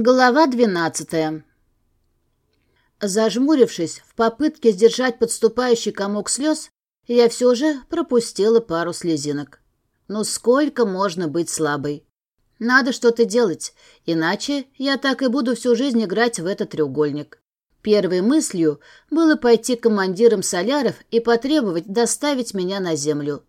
Глава двенадцатая. Зажмурившись в попытке сдержать подступающий комок слез, я все же пропустила пару слезинок. Ну сколько можно быть слабой? Надо что-то делать, иначе я так и буду всю жизнь играть в этот треугольник. Первой мыслью было пойти к командирам соляров и потребовать доставить меня на землю.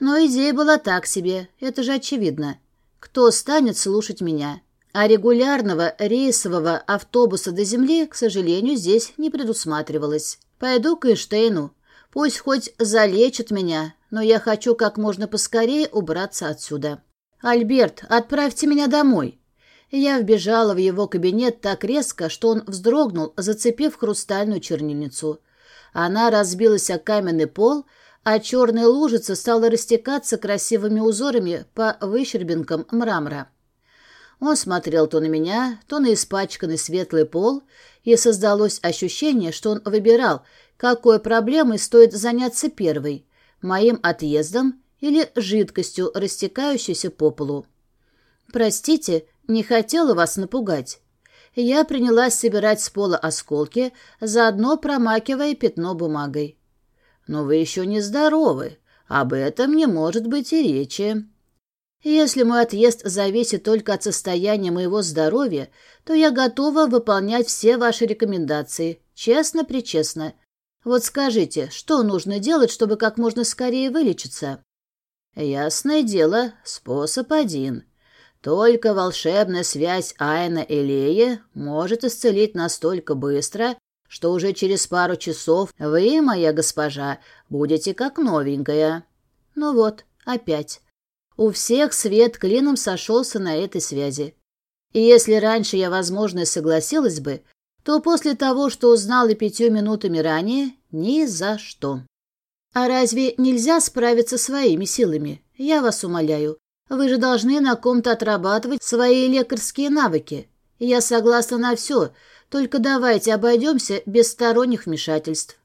Но идея была так себе, это же очевидно. Кто станет слушать меня? А регулярного рейсового автобуса до земли, к сожалению, здесь не предусматривалось. Пойду к Эйнштейну. Пусть хоть залечит меня, но я хочу как можно поскорее убраться отсюда. «Альберт, отправьте меня домой!» Я вбежала в его кабинет так резко, что он вздрогнул, зацепив хрустальную чернильницу. Она разбилась о каменный пол, а черная лужица стала растекаться красивыми узорами по выщербинкам мрамора. Он смотрел то на меня, то на испачканный светлый пол, и создалось ощущение, что он выбирал, какой проблемой стоит заняться первой – моим отъездом или жидкостью, растекающейся по полу. «Простите, не хотела вас напугать». Я принялась собирать с пола осколки, заодно промакивая пятно бумагой. «Но вы еще не здоровы. Об этом не может быть и речи». Если мой отъезд зависит только от состояния моего здоровья, то я готова выполнять все ваши рекомендации, честно-причестно. Вот скажите, что нужно делать, чтобы как можно скорее вылечиться? Ясное дело, способ один. Только волшебная связь Айна и Леи может исцелить настолько быстро, что уже через пару часов вы, моя госпожа, будете как новенькая. Ну вот, опять. У всех свет клином сошелся на этой связи. И если раньше я, возможно, согласилась бы, то после того, что узнала пятью минутами ранее, ни за что. А разве нельзя справиться своими силами? Я вас умоляю. Вы же должны на ком-то отрабатывать свои лекарские навыки. Я согласна на все, только давайте обойдемся без сторонних вмешательств.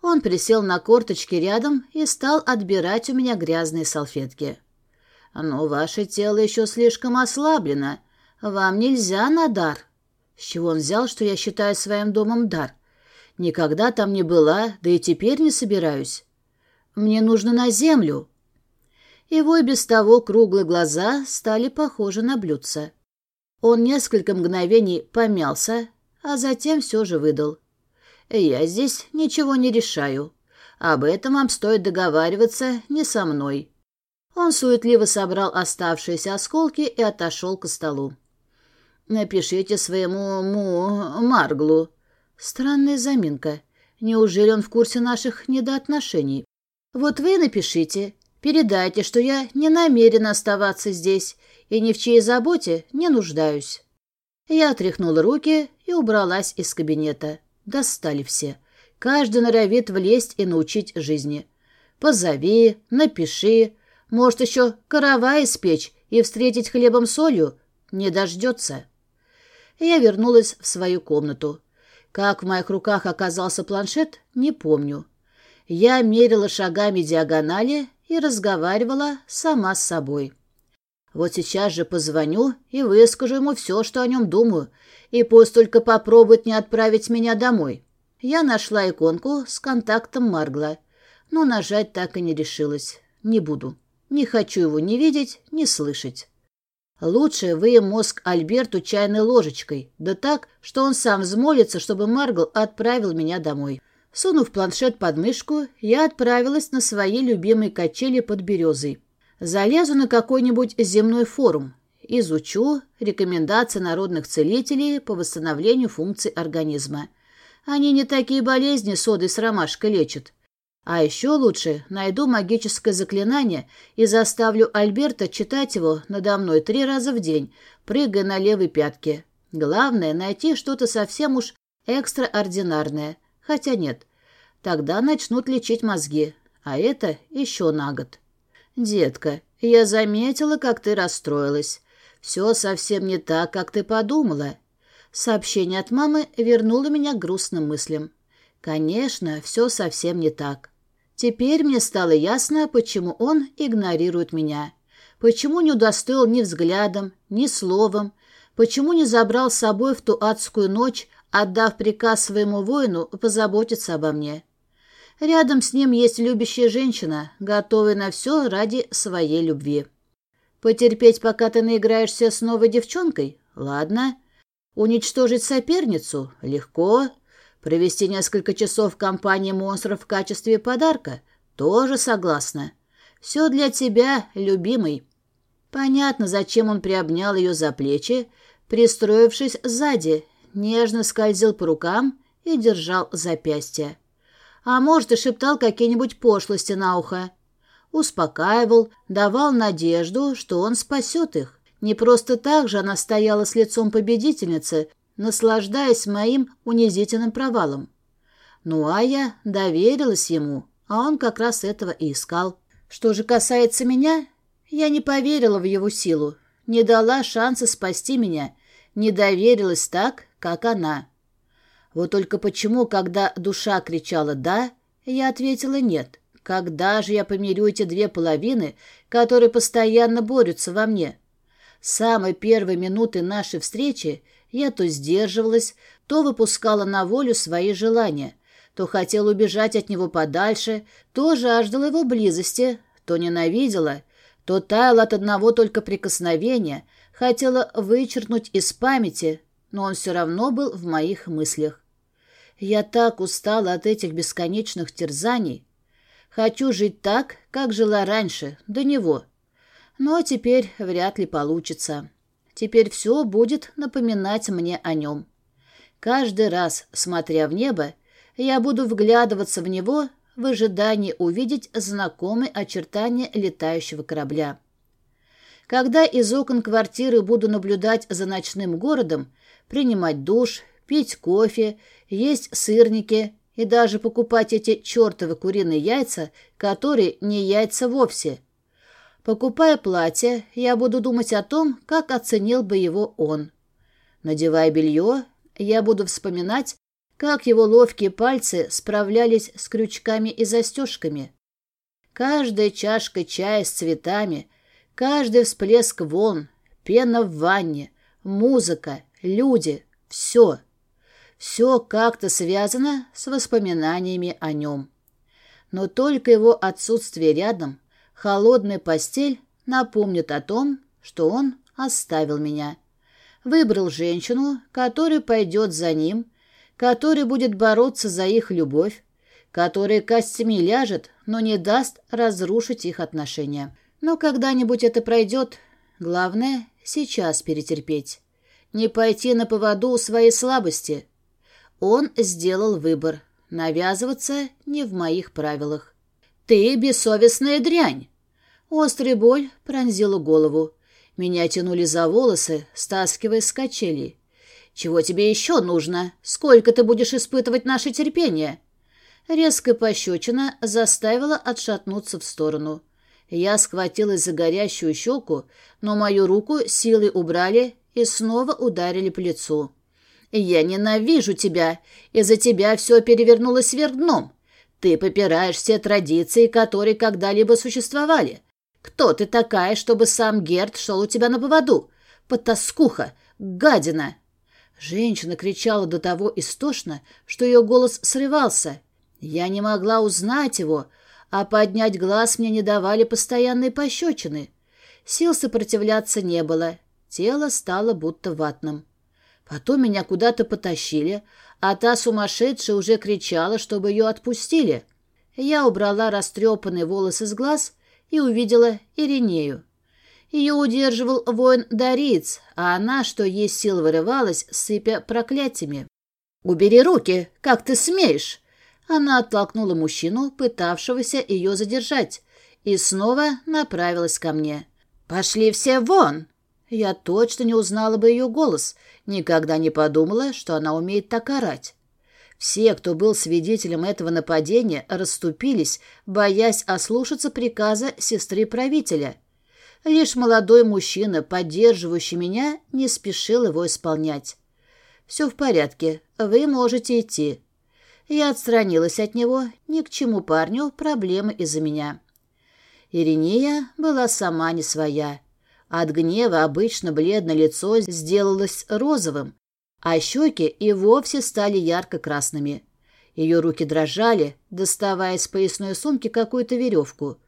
Он присел на корточки рядом и стал отбирать у меня грязные салфетки. Но ваше тело еще слишком ослаблено. Вам нельзя на дар. С чего он взял, что я считаю своим домом дар? Никогда там не была, да и теперь не собираюсь. Мне нужно на землю. Его и без того круглые глаза стали похожи на блюдца. Он несколько мгновений помялся, а затем все же выдал. «Я здесь ничего не решаю. Об этом вам стоит договариваться не со мной. Он суетливо собрал оставшиеся осколки и отошел к столу. «Напишите своему му Марглу». Странная заминка. Неужели он в курсе наших недоотношений? «Вот вы напишите. Передайте, что я не намерена оставаться здесь и ни в чьей заботе не нуждаюсь». Я отряхнула руки и убралась из кабинета. Достали все. Каждый норовит влезть и научить жизни. «Позови, напиши, может, еще каравай испечь и встретить хлебом солью? Не дождется. Я вернулась в свою комнату. Как в моих руках оказался планшет, не помню. Я мерила шагами диагонали и разговаривала сама с собой. Вот сейчас же позвоню и выскажу ему все, что о нем думаю, и пусть только попробует не отправить меня домой. Я нашла иконку с контактом Маргла, но нажать так и не решилась. Не буду. Не хочу его ни видеть, ни слышать. Лучше выем мозг Альберту чайной ложечкой, да так, что он сам взмолится, чтобы Маргл отправил меня домой. Сунув планшет под мышку, я отправилась на свои любимые качели под березой. Залезу на какой-нибудь земной форум, изучу рекомендации народных целителей по восстановлению функций организма. Они не такие болезни содой с ромашкой лечат. А еще лучше найду магическое заклинание и заставлю Альберта читать его надо мной три раза в день, прыгая на левой пятке. Главное — найти что-то совсем уж экстраординарное. Хотя нет, тогда начнут лечить мозги, а это еще на год. «Детка, я заметила, как ты расстроилась. Все совсем не так, как ты подумала». Сообщение от мамы вернуло меня грустным мыслям. Конечно, все совсем не так. Теперь мне стало ясно, почему он игнорирует меня. Почему не удостоил ни взглядом, ни словом, Почему не забрал с собой в ту адскую ночь, отдав приказ своему воину позаботиться обо мне? Рядом с ним есть любящая женщина, готовая на все ради своей любви. Потерпеть, пока ты наиграешься с новой девчонкой? Ладно. Уничтожить соперницу? Легко. Провести несколько часов в компании монстров в качестве подарка? Тоже согласна. Все для тебя, любимый. Понятно, зачем он приобнял ее за плечи, пристроившись сзади, нежно скользил по рукам и держал запястье. А может, и шептал какие-нибудь пошлости на ухо. Успокаивал, давал надежду, что он спасет их. Не просто так же она стояла с лицом победительницы, наслаждаясь моим унизительным провалом. Ну, а я доверилась ему, а он как раз этого и искал. Что же касается меня, я не поверила в его силу, не дала шанса спасти меня, не доверилась так, как она. Вот только почему, когда душа кричала «да», я ответила «нет». Когда же я помирю эти две половины, которые постоянно борются во мне? С самой первой минуты нашей встречи я то сдерживалась, то выпускала на волю свои желания, то хотела убежать от него подальше, то жаждала его близости, то ненавидела, то таяла от одного только прикосновения, хотела вычеркнуть из памяти, но он все равно был в моих мыслях. Я так устала от этих бесконечных терзаний. Хочу жить так, как жила раньше, до него. Но теперь вряд ли получится. Теперь все будет напоминать мне о нем. Каждый раз, смотря в небо, я буду вглядываться в него в ожидании увидеть знакомые очертания летающего корабля. Когда из окон квартиры буду наблюдать за ночным городом, принимать душ, пить кофе, есть сырники и даже покупать эти чертовы куриные яйца, которые не яйца вовсе – Покупая платье, я буду думать о том, как оценил бы его он. Надевая белье, я буду вспоминать, как его ловкие пальцы справлялись с крючками и застежками. Каждая чашка чая с цветами, каждый всплеск волн, пена в ванне, музыка, люди — все. Все как-то связано с воспоминаниями о нем. Но только его отсутствие рядом Холодная постель напомнит о том, что он оставил меня. Выбрал женщину, которая пойдет за ним, которая будет бороться за их любовь, которая костями ляжет, но не даст разрушить их отношения. Но когда-нибудь это пройдет. Главное — сейчас перетерпеть. Не пойти на поводу у своей слабости. Он сделал выбор. Навязываться не в моих правилах. «Ты бессовестная дрянь!» Острая боль пронзила голову. Меня тянули за волосы, стаскивая с качелей. «Чего тебе еще нужно? Сколько ты будешь испытывать наше терпение?» Резкая пощечина заставила отшатнуться в сторону. Я схватилась за горящую щеку, но мою руку силой убрали и снова ударили по лицу. «Я ненавижу тебя! Из-за тебя все перевернулось вверх дном. Ты попираешь все традиции, которые когда-либо существовали. Кто ты такая, чтобы сам Герд шел у тебя на поводу? Потаскуха! Гадина!» Женщина кричала до того истошно, что ее голос срывался. Я не могла узнать его, а поднять глаз мне не давали постоянные пощечины. Сил сопротивляться не было, тело стало будто ватным. Потом меня куда-то потащили, а та сумасшедшая уже кричала, чтобы ее отпустили. Я убрала растрепанные волосы с глаз и увидела Иринею. Ее удерживал воин Дариц, а она, что есть сил, вырывалась, сыпя проклятиями. «Убери руки! Как ты смеешь?» Она оттолкнула мужчину, пытавшегося ее задержать, и снова направилась ко мне. «Пошли все вон!» Я точно не узнала бы ее голос, никогда не подумала, что она умеет так орать. Все, кто был свидетелем этого нападения, расступились, боясь ослушаться приказа сестры правителя. Лишь молодой мужчина, поддерживающий меня, не спешил его исполнять. «Все в порядке, вы можете идти». Я отстранилась от него, ни к чему парню проблемы из-за меня. Иринея была сама не своя. От гнева обычно бледное лицо сделалось розовым, а щеки и вовсе стали ярко-красными. Ее руки дрожали, доставая из поясной сумки какую-то веревку.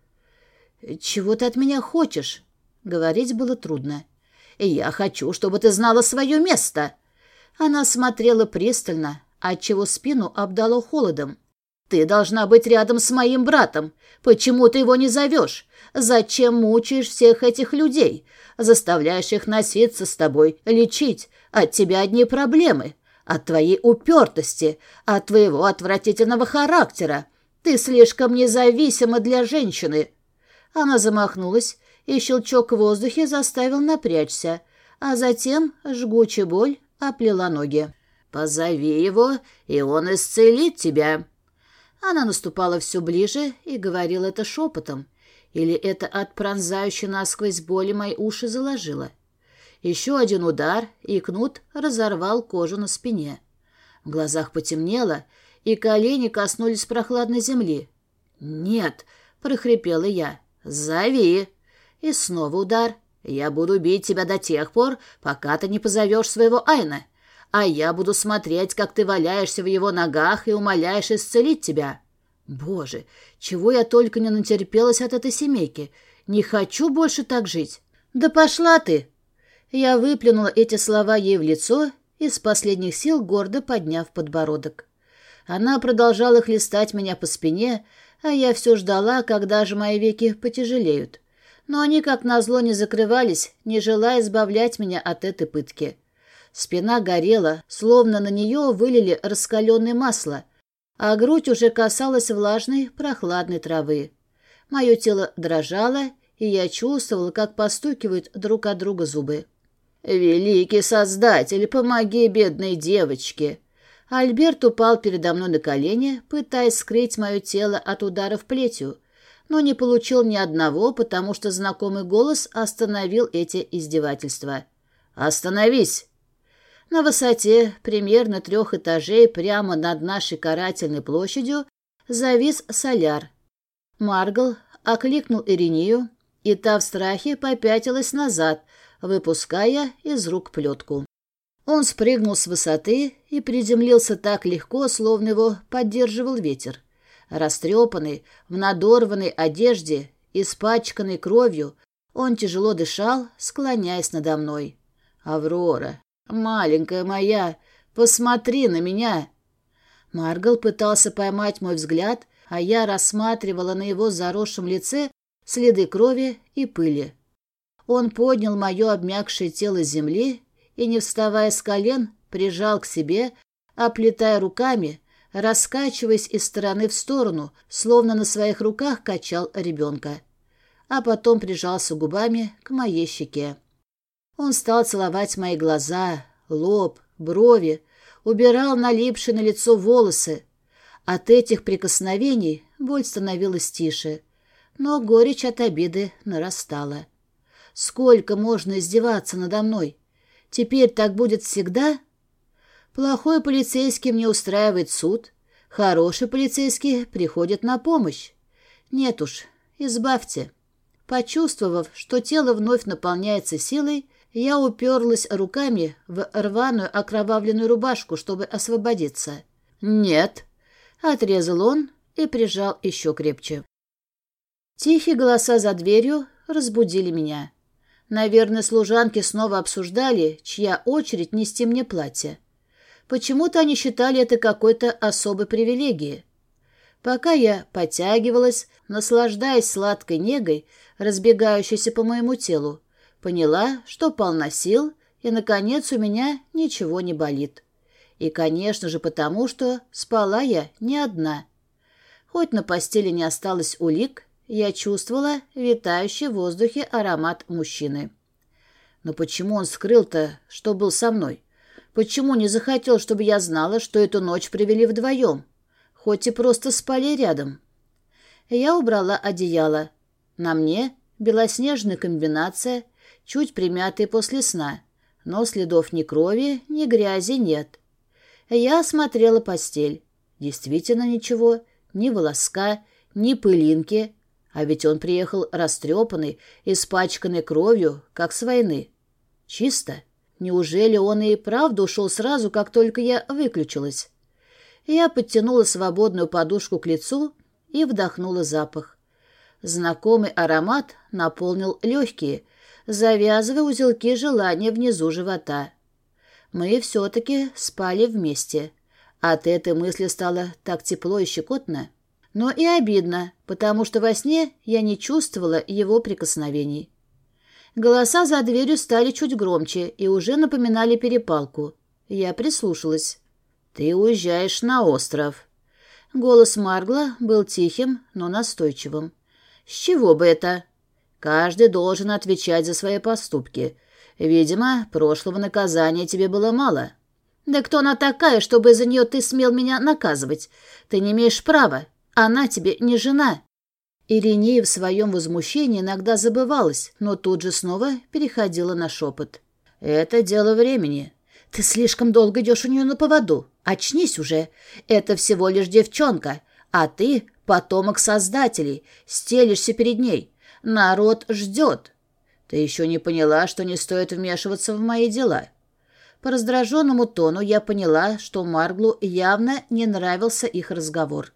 «Чего ты от меня хочешь?» Говорить было трудно. «Я хочу, чтобы ты знала свое место!» Она смотрела пристально, отчего спину обдало холодом. «Ты должна быть рядом с моим братом. Почему ты его не зовешь? Зачем мучаешь всех этих людей? Заставляешь их носиться с тобой, лечить. От тебя одни проблемы. От твоей упертости, от твоего отвратительного характера. Ты слишком независима для женщины». Она замахнулась, и щелчок в воздухе заставил напрячься, а затем жгучая боль оплела ноги. «Позови его, и он исцелит тебя». Она наступала все ближе и говорила это шепотом. Или это от пронзающей насквозь боли мои уши заложило. Еще один удар, и кнут разорвал кожу на спине. В глазах потемнело, и колени коснулись прохладной земли. «Нет!» — прохрипела я. «Зови!» И снова удар. «Я буду бить тебя до тех пор, пока ты не позовешь своего Айна, а я буду смотреть, как ты валяешься в его ногах и умоляешь исцелить тебя». Боже, чего я только не натерпелась от этой семейки. Не хочу больше так жить. Да пошла ты! Я выплюнула эти слова ей в лицо, из последних сил гордо подняв подбородок. Она продолжала хлестать меня по спине, а я все ждала, когда же мои веки потяжелеют. Но они, как назло, не закрывались, не желая избавлять меня от этой пытки. Спина горела, словно на нее вылили раскаленное масло, а грудь уже касалась влажной, прохладной травы. Мое тело дрожало, и я чувствовала, как постукивают друг от друга зубы. «Великий Создатель, помоги бедной девочке!» Альберт упал передо мной на колени, пытаясь скрыть мое тело от ударов плетью, но не получил ни одного, потому что знакомый голос остановил эти издевательства. «Остановись!» На высоте примерно трех этажей прямо над нашей карательной площадью завис соляр. Маргл окликнул Иринию, и та в страхе попятилась назад, выпуская из рук плетку. Он спрыгнул с высоты и приземлился так легко, словно его поддерживал ветер. Растрепанный, в надорванной одежде, испачканный кровью, он тяжело дышал, склоняясь надо мной. «Аврора, маленькая моя, посмотри на меня!» Маргал пытался поймать мой взгляд, а я рассматривала на его заросшем лице следы крови и пыли. Он поднял мое обмякшее тело с земли и, не вставая с колен, прижал к себе, оплетая руками, раскачиваясь из стороны в сторону, словно на своих руках качал ребенка. А потом прижался губами к моей щеке. Он стал целовать мои глаза, лоб, брови, убирал налипшие на лицо волосы. От этих прикосновений боль становилась тише, но горечь от обиды нарастала. Сколько можно издеваться надо мной? Теперь так будет всегда? Плохой полицейский мне устраивает суд, хороший полицейский приходит на помощь. Нет уж, избавьте. Почувствовав, что тело вновь наполняется силой, я уперлась руками в рваную окровавленную рубашку, чтобы освободиться. «Нет», — отрезал он и прижал еще крепче. Тихие голоса за дверью разбудили меня. Наверное, служанки снова обсуждали, чья очередь нести мне платье. Почему-то они считали это какой-то особой привилегией. Пока я потягивалась, наслаждаясь сладкой негой, разбегающейся по моему телу, поняла, что полна сил, и, наконец, у меня ничего не болит. И, конечно же, потому что спала я не одна. Хоть на постели не осталось улик, я чувствовала витающий в воздухе аромат мужчины. Но почему он скрыл-то, что был со мной? Почему не захотел, чтобы я знала, что эту ночь провели вдвоем? Хоть и просто спали рядом. Я убрала одеяло. На мне белоснежная комбинация, чуть примятая после сна, но следов ни крови, ни грязи нет. Я осмотрела постель. Действительно ничего, ни волоска, ни пылинки, А ведь он приехал растрепанный, испачканный кровью, как с войны. Чисто. Неужели он и правда ушел сразу, как только я выключилась? Я подтянула свободную подушку к лицу и вдохнула запах. Знакомый аромат наполнил легкие, завязывая узелки желания внизу живота. Мы все-таки спали вместе. От этой мысли стало так тепло и щекотно. Но и обидно, потому что во сне я не чувствовала его прикосновений. Голоса за дверью стали чуть громче и уже напоминали перепалку. Я прислушалась. «Ты уезжаешь на остров». Голос Маргла был тихим, но настойчивым. «С чего бы это?» «Каждый должен отвечать за свои поступки. Видимо, прошлого наказания тебе было мало». «Да кто она такая, чтобы из-за нее ты смел меня наказывать? Ты не имеешь права. Она тебе не жена». Иринея в своем возмущении иногда забывалась, но тут же снова переходила на шепот. «Это дело времени. Ты слишком долго идешь у нее на поводу. Очнись уже. Это всего лишь девчонка, а ты — потомок создателей, стелишься перед ней. Народ ждет. Ты еще не поняла, что не стоит вмешиваться в мои дела. По раздраженному тону я поняла, что Марглу явно не нравился их разговор.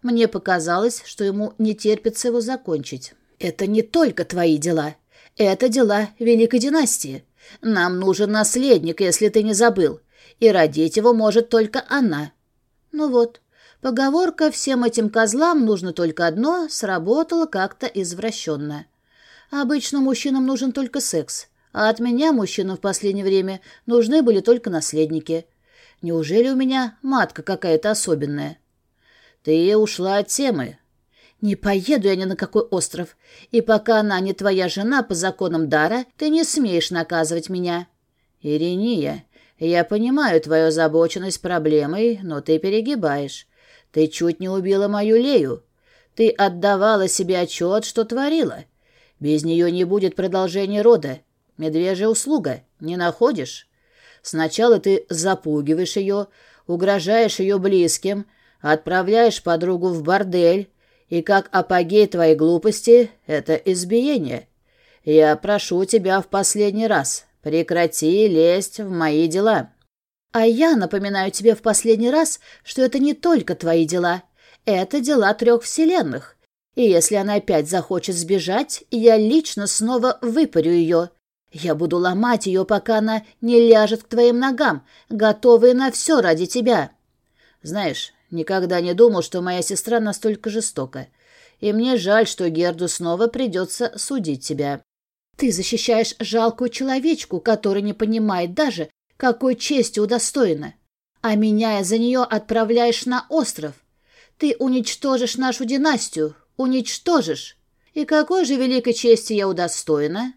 Мне показалось, что ему не терпится его закончить. «Это не только твои дела. Это дела Великой династии. Нам нужен наследник, если ты не забыл, и родить его может только она». Ну вот, поговорка «всем этим козлам нужно только одно» сработала как-то извращенно. Обычно мужчинам нужен только секс, а от меня мужчинам в последнее время нужны были только наследники. Неужели у меня матка какая-то особенная? Ты ушла от темы. Не поеду я ни на какой остров, и пока она не твоя жена по законам дара, ты не смеешь наказывать меня. Ириния, я понимаю твою озабоченность проблемой, но ты перегибаешь. Ты чуть не убила мою Лею. Ты отдавала себе отчет, что творила. Без нее не будет продолжения рода. Медвежья услуга. Не находишь? Сначала ты запугиваешь ее, угрожаешь ее близким, отправляешь подругу в бордель, и как апогей твоей глупости — это избиение. Я прошу тебя в последний раз, прекрати лезть в мои дела. А я напоминаю тебе в последний раз, что это не только твои дела. Это дела трех вселенных. И если она опять захочет сбежать, я лично снова выпарю ее. Я буду ломать ее, пока она не ляжет к твоим ногам, готовая на все ради тебя. Знаешь, никогда не думал, что моя сестра настолько жестока. И мне жаль, что Герду снова придется судить тебя. Ты защищаешь жалкую человечку, которая не понимает даже, какой чести удостоена. А меня за нее отправляешь на остров. Ты уничтожишь нашу династию, уничтожишь. И какой же великой чести я удостоена?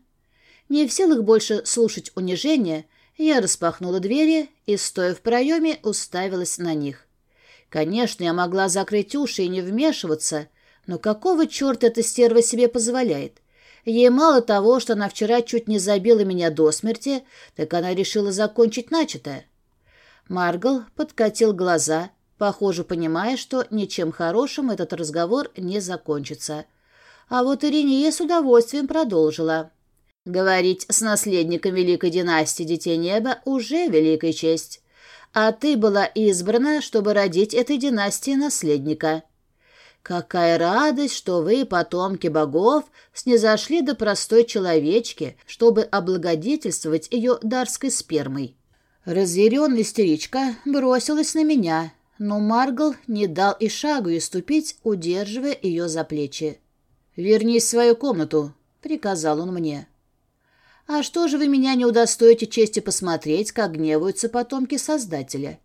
Не в силах больше слушать унижения, я распахнула двери и, стоя в проеме, уставилась на них. Конечно, я могла закрыть уши и не вмешиваться, но какого черта эта стерва себе позволяет? Ей мало того, что она вчера чуть не забила меня до смерти, так она решила закончить начатое. Маргал подкатил глаза, похоже, понимая, что ничем хорошим этот разговор не закончится. А вот Ириния с удовольствием продолжила. Говорить с наследником Великой династии Детей Неба уже великая честь. А ты была избрана, чтобы родить этой династии наследника. Какая радость, что вы, потомки богов, снизошли до простой человечки, чтобы облагодетельствовать ее дарской спермой. Разъяренная истеричка бросилась на меня, но Маргл не дал и шагу и ступить, удерживая ее за плечи. «Вернись в свою комнату», — приказал он мне. А что же вы меня не удостоите чести посмотреть, как гневаются потомки Создателя?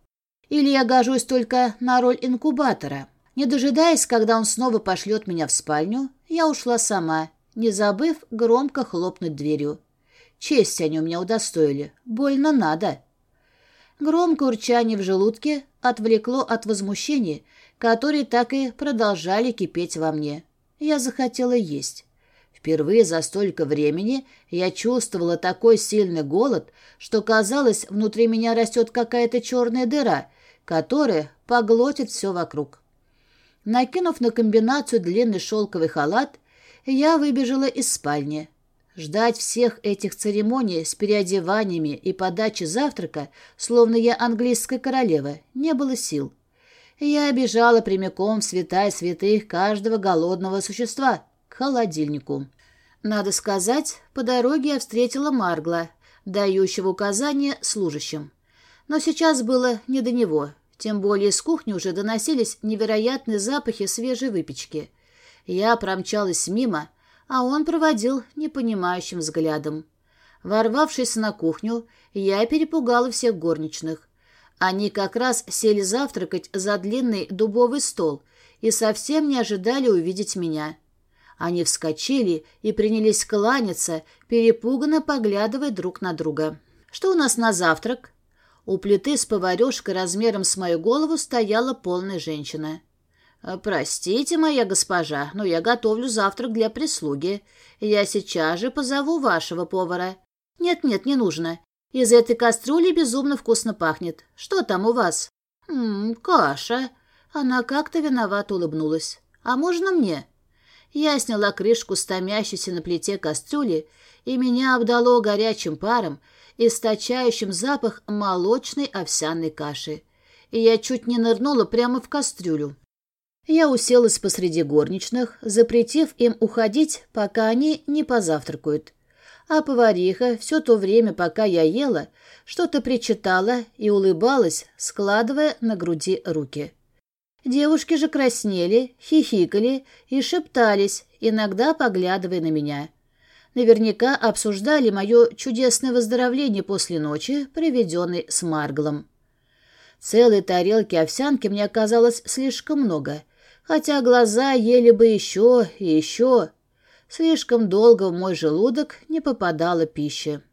Или я гожусь только на роль инкубатора? Не дожидаясь, когда он снова пошлет меня в спальню, я ушла сама, не забыв громко хлопнуть дверью. Честь они у меня удостоили. Больно надо. Громкое урчание в желудке отвлекло от возмущения, которые так и продолжали кипеть во мне. Я захотела есть. Впервые за столько времени я чувствовала такой сильный голод, что казалось, внутри меня растет какая-то черная дыра, которая поглотит все вокруг. Накинув на комбинацию длинный шелковый халат, я выбежала из спальни. Ждать всех этих церемоний с переодеваниями и подачей завтрака, словно я английская королева, не было сил. Я бежала прямиком в святая святых каждого голодного существа, к холодильнику. Надо сказать, по дороге я встретила Маргла, дающего указания служащим. Но сейчас было не до него, тем более из кухни уже доносились невероятные запахи свежей выпечки. Я промчалась мимо, а он проводил непонимающим взглядом. Ворвавшись на кухню, я перепугала всех горничных. Они как раз сели завтракать за длинный дубовый стол и совсем не ожидали увидеть меня. Они вскочили и принялись кланяться, перепуганно поглядывая друг на друга. «Что у нас на завтрак?» У плиты с поварешкой размером с мою голову стояла полная женщина. «Э, «Простите, моя госпожа, но я готовлю завтрак для прислуги. Я сейчас же позову вашего повара». «Нет-нет, не нужно. Из этой кастрюли безумно вкусно пахнет. Что там у вас?» «Ммм, каша». Она как-то виновато улыбнулась. «А можно мне?» Я сняла крышку с томящейся на плите кастрюли, и меня обдало горячим паром, источающим запах молочной овсяной каши. И я чуть не нырнула прямо в кастрюлю. Я уселась посреди горничных, запретив им уходить, пока они не позавтракают. А повариха все то время, пока я ела, что-то причитала и улыбалась, складывая на груди руки. Девушки же краснели, хихикали и шептались, иногда поглядывая на меня. Наверняка обсуждали мое чудесное выздоровление после ночи, проведенной с Марглом. Целой тарелки овсянки мне оказалось слишком много, хотя глаза ели бы еще и еще. Слишком долго в мой желудок не попадала пища.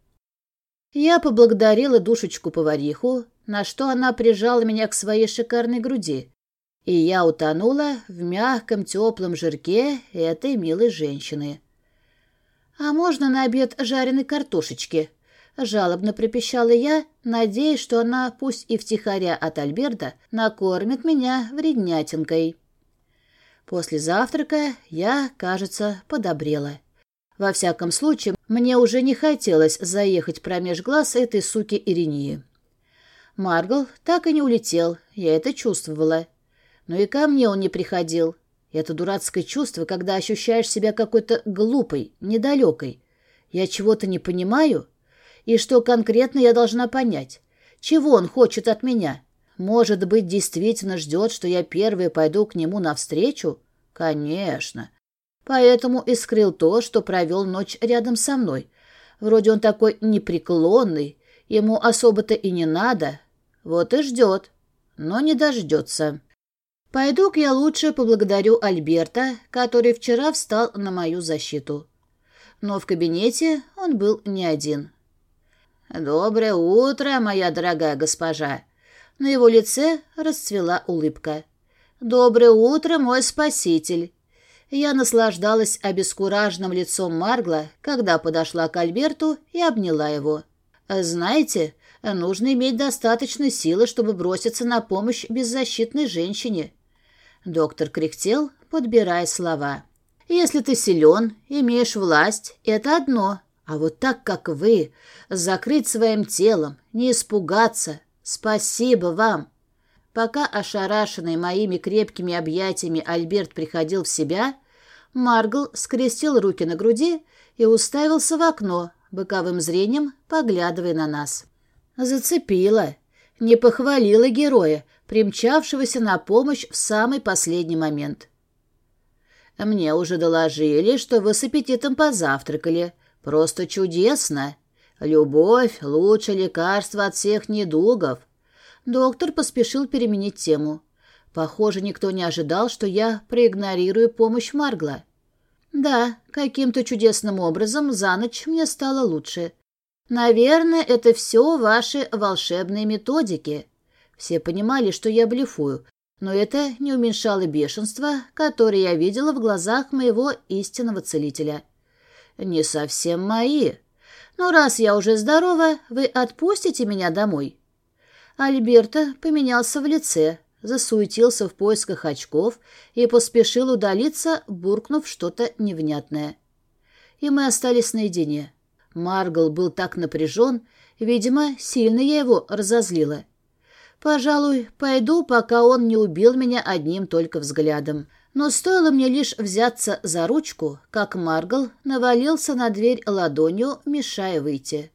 Я поблагодарила душечку-повариху, на что она прижала меня к своей шикарной груди, и я утонула в мягком теплом жирке этой милой женщины. «А можно на обед жареной картошечки?» Жалобно пропищала я, надеясь, что она, пусть и втихаря от Альберта, накормит меня вреднятинкой. После завтрака я, кажется, подобрела. Во всяком случае, мне уже не хотелось заехать промеж глаз этой суки Иринии. Маргл так и не улетел, я это чувствовала. Но и ко мне он не приходил. Это дурацкое чувство, когда ощущаешь себя какой-то глупой, недалекой. Я чего-то не понимаю? И что конкретно я должна понять? Чего он хочет от меня? Может быть, действительно ждет, что я первая пойду к нему навстречу? Конечно. Поэтому и скрыл то, что провел ночь рядом со мной. Вроде он такой непреклонный, ему особо-то и не надо. Вот и ждет, но не дождется. Пойду-ка я лучше поблагодарю Альберта, который вчера встал на мою защиту. Но в кабинете он был не один. «Доброе утро, моя дорогая госпожа!» На его лице расцвела улыбка. «Доброе утро, мой спаситель!» Я наслаждалась обескураженным лицом Маргла, когда подошла к Альберту и обняла его. «Знаете, нужно иметь достаточно силы, чтобы броситься на помощь беззащитной женщине». Доктор кряхтел, подбирая слова. «Если ты силен, имеешь власть, это одно. А вот так, как вы, закрыть своим телом, не испугаться. Спасибо вам!» Пока ошарашенный моими крепкими объятиями Альберт приходил в себя, Маргл скрестил руки на груди и уставился в окно, боковым зрением поглядывая на нас. Зацепила. Не похвалила героя, примчавшегося на помощь в самый последний момент. «Мне уже доложили, что вы с аппетитом позавтракали. Просто чудесно. Любовь — лучшее лекарство от всех недугов. Доктор поспешил переменить тему. Похоже, никто не ожидал, что я проигнорирую помощь Маргла. Да, каким-то чудесным образом за ночь мне стало лучше. Наверное, это все ваши волшебные методики. Все понимали, что я блефую, но это не уменьшало бешенства, которое я видела в глазах моего истинного целителя. Не совсем мои. Но раз я уже здорова, вы отпустите меня домой. Альберта поменялся в лице, засуетился в поисках очков и поспешил удалиться, буркнув что-то невнятное. И мы остались наедине. Маргл был так напряжен, видимо, сильно я его разозлила. Пожалуй, пойду, пока он не убил меня одним только взглядом. Но стоило мне лишь взяться за ручку, как Маргл навалился на дверь ладонью, мешая выйти.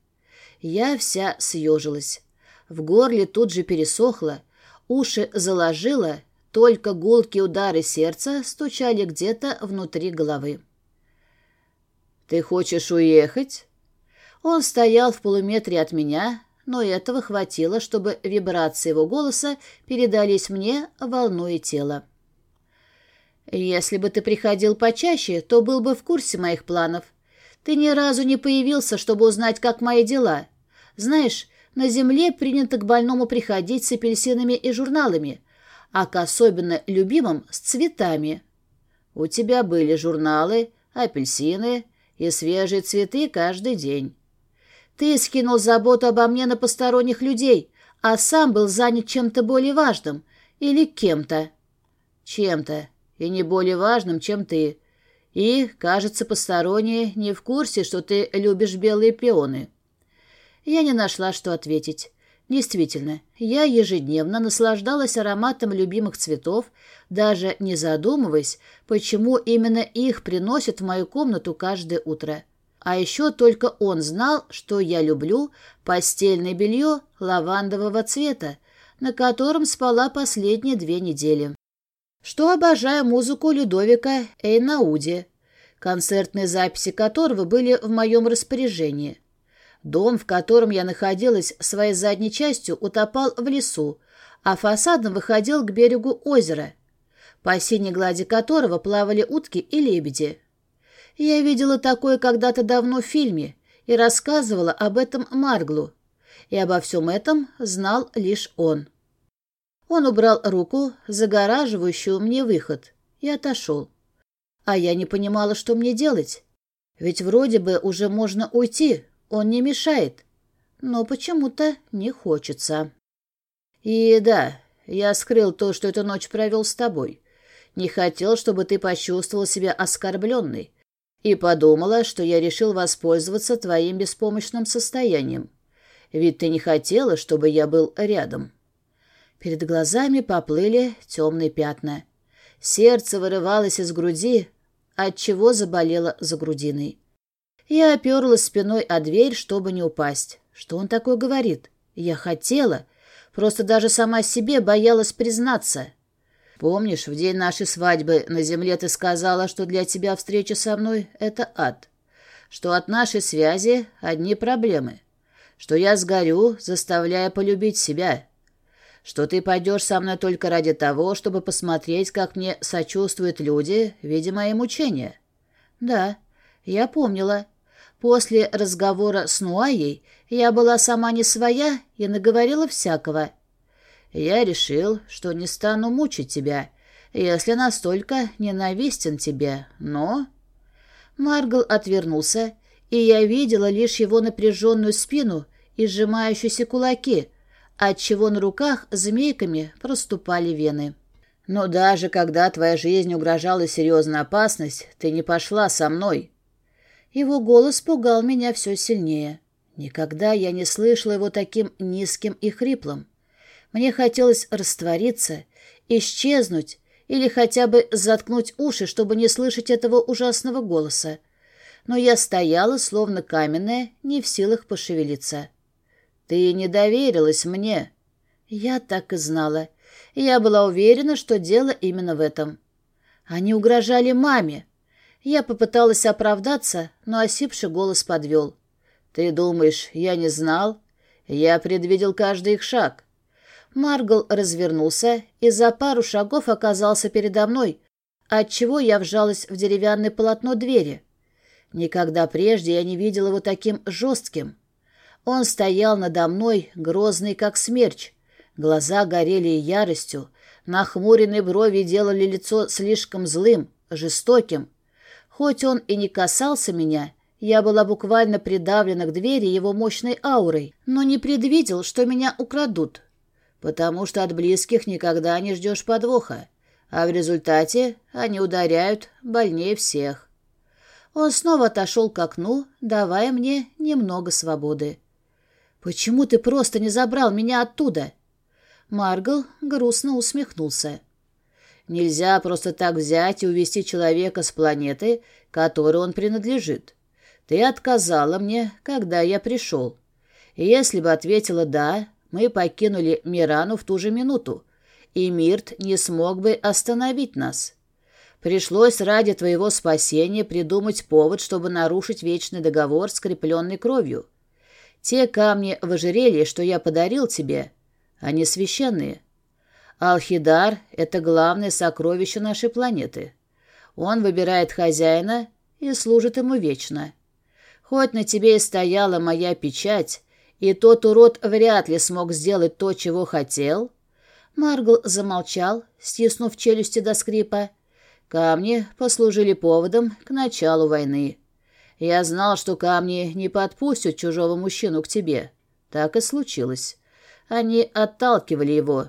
Я вся съежилась. В горле тут же пересохло, уши заложило, только гулкие удары сердца стучали где-то внутри головы. «Ты хочешь уехать?» Он стоял в полуметре от меня, но этого хватило, чтобы вибрации его голоса передались мне, волнуя тело. «Если бы ты приходил почаще, то был бы в курсе моих планов. Ты ни разу не появился, чтобы узнать, как мои дела. Знаешь, на земле принято к больному приходить с апельсинами и журналами, а к особенно любимым — с цветами. У тебя были журналы, апельсины и свежие цветы каждый день. Ты скинул заботу обо мне на посторонних людей, а сам был занят чем-то более важным или кем-то. Чем-то, и не более важным, чем ты. И, кажется, посторонние не в курсе, что ты любишь белые пионы. Я не нашла, что ответить. Действительно, я ежедневно наслаждалась ароматом любимых цветов, даже не задумываясь, почему именно их приносят в мою комнату каждое утро. А еще только он знал, что я люблю постельное белье лавандового цвета, на котором спала последние две недели. Что обожаю музыку Людовика Эйнауди, концертные записи которого были в моем распоряжении. Дом, в котором я находилась своей задней частью, утопал в лесу, а фасадом выходил к берегу озера, по синей глади которого плавали утки и лебеди. Я видела такое когда-то давно в фильме и рассказывала об этом Марглу, и обо всем этом знал лишь он. Он убрал руку, загораживающую мне выход, и отошел. А я не понимала, что мне делать. Ведь вроде бы уже можно уйти, он не мешает. Но почему-то не хочется. И да, я скрыл то, что эту ночь провел с тобой. Не хотел, чтобы ты почувствовал себя оскорбленной и подумала, что я решил воспользоваться твоим беспомощным состоянием. Ведь ты не хотела, чтобы я был рядом. Перед глазами поплыли темные пятна. Сердце вырывалось из груди, отчего заболело за грудиной. Я оперлась спиной о дверь, чтобы не упасть. Что он такое говорит? Я хотела, просто даже сама себе боялась признаться. Помнишь, в день нашей свадьбы на земле ты сказала, что для тебя встреча со мной — это ад, что от нашей связи одни проблемы, что я сгорю, заставляя полюбить себя, что ты пойдешь со мной только ради того, чтобы посмотреть, как мне сочувствуют люди, видя мои мучения. Да, я помнила. После разговора с Нуаей я была сама не своя и наговорила всякого — я решил, что не стану мучить тебя, если настолько ненавистен тебе, но...» Маргл отвернулся, и я видела лишь его напряженную спину и сжимающиеся кулаки, отчего на руках змейками проступали вены. «Но даже когда твоя жизнь угрожала серьезная опасность, ты не пошла со мной». Его голос пугал меня все сильнее. Никогда я не слышала его таким низким и хриплым. Мне хотелось раствориться, исчезнуть или хотя бы заткнуть уши, чтобы не слышать этого ужасного голоса. Но я стояла, словно каменная, не в силах пошевелиться. «Ты не доверилась мне». Я так и знала. Я была уверена, что дело именно в этом. Они угрожали маме. Я попыталась оправдаться, но осипший голос подвел. «Ты думаешь, я не знал? Я предвидел каждый их шаг. Маргл развернулся и за пару шагов оказался передо мной, отчего я вжалась в деревянное полотно двери. Никогда прежде я не видел его таким жестким. Он стоял надо мной, грозный как смерч. Глаза горели яростью, нахмуренные брови делали лицо слишком злым, жестоким. Хоть он и не касался меня, я была буквально придавлена к двери его мощной аурой, но не предвидел, что меня украдут. Потому что от близких никогда не ждешь подвоха, а в результате они ударяют больнее всех. Он снова отошел к окну, давая мне немного свободы. «Почему ты просто не забрал меня оттуда?» Маргл грустно усмехнулся. «Нельзя просто так взять и увести человека с планеты, которой он принадлежит. Ты отказала мне, когда я пришел. Если бы ответила «да», мы покинули Мирану в ту же минуту, и Мирт не смог бы остановить нас. Пришлось ради твоего спасения придумать повод, чтобы нарушить вечный договор, скрепленный кровью. Те камни в ожерелье, что я подарил тебе, они священные. Алхидар — это главное сокровище нашей планеты. Он выбирает хозяина и служит ему вечно. Хоть на тебе и стояла моя печать, и тот урод вряд ли смог сделать то, чего хотел. Маргл замолчал, стиснув челюсти до скрипа. Камни послужили поводом к началу войны. Я знал, что камни не подпустят чужого мужчину к тебе. Так и случилось. Они отталкивали его.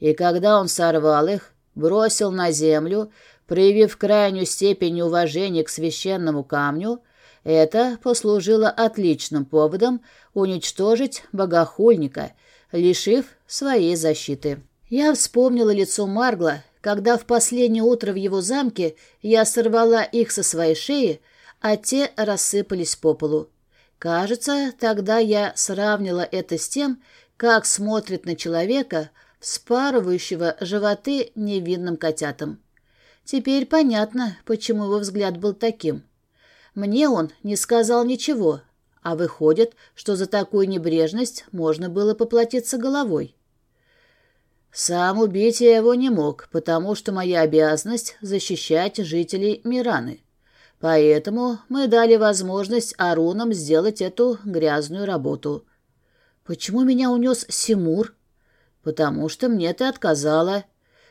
И когда он сорвал их, бросил на землю, проявив крайнюю степень уважения к священному камню, это послужило отличным поводом уничтожить богохульника, лишив своей защиты. Я вспомнила лицо Маргла, когда в последнее утро в его замке я сорвала их со своей шеи, а те рассыпались по полу. Кажется, тогда я сравнила это с тем, как смотрит на человека, вспарывающего животы невинным котятам. Теперь понятно, почему его взгляд был таким. Мне он не сказал ничего, а выходит, что за такую небрежность можно было поплатиться головой. Сам убить я его не мог, потому что моя обязанность — защищать жителей Мираны. Поэтому мы дали возможность Арунам сделать эту грязную работу. Почему меня унес Симур? Потому что мне ты отказала.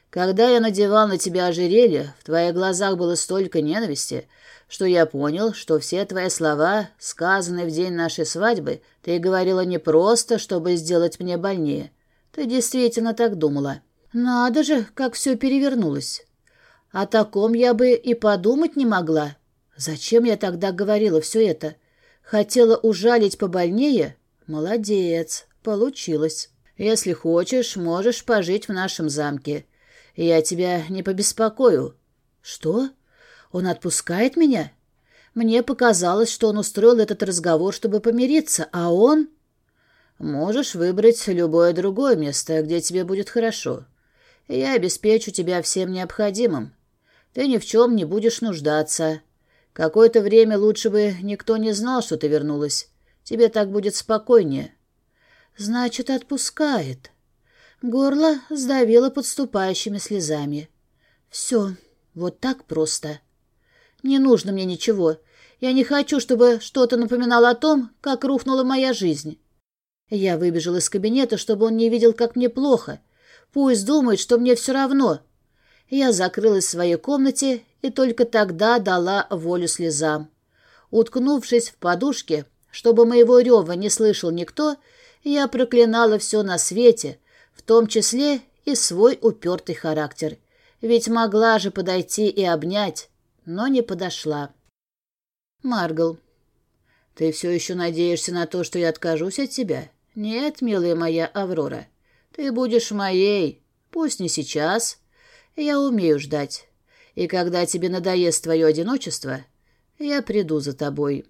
Когда я надевал на тебя ожерелье, в твоих глазах было столько ненависти, что я понял, что все твои слова, сказанные в день нашей свадьбы, ты говорила не просто, чтобы сделать мне больнее. Ты действительно так думала. Надо же, как все перевернулось. О таком я бы и подумать не могла. Зачем я тогда говорила все это? Хотела ужалить побольнее? Молодец, получилось. Если хочешь, можешь пожить в нашем замке. Я тебя не побеспокою. Что? Он отпускает меня? Мне показалось, что он устроил этот разговор, чтобы помириться, а он... Можешь выбрать любое другое место, где тебе будет хорошо. Я обеспечу тебя всем необходимым. Ты ни в чем не будешь нуждаться. Какое-то время лучше бы никто не знал, что ты вернулась. Тебе так будет спокойнее. Значит, отпускает. Горло сдавило подступающими слезами. Все, вот так просто. Не нужно мне ничего. Я не хочу, чтобы что-то напоминало о том, как рухнула моя жизнь. Я выбежал из кабинета, чтобы он не видел, как мне плохо. Пусть думает, что мне все равно. Я закрылась в своей комнате и только тогда дала волю слезам. Уткнувшись в подушке, чтобы моего рева не слышал никто, я проклинала все на свете, том числе и свой упертый характер. Ведь могла же подойти и обнять, но не подошла. Маргл. «Ты все еще надеешься на то, что я откажусь от тебя?» «Нет, милая моя Аврора, ты будешь моей, пусть не сейчас. Я умею ждать, и когда тебе надоест твое одиночество, я приду за тобой».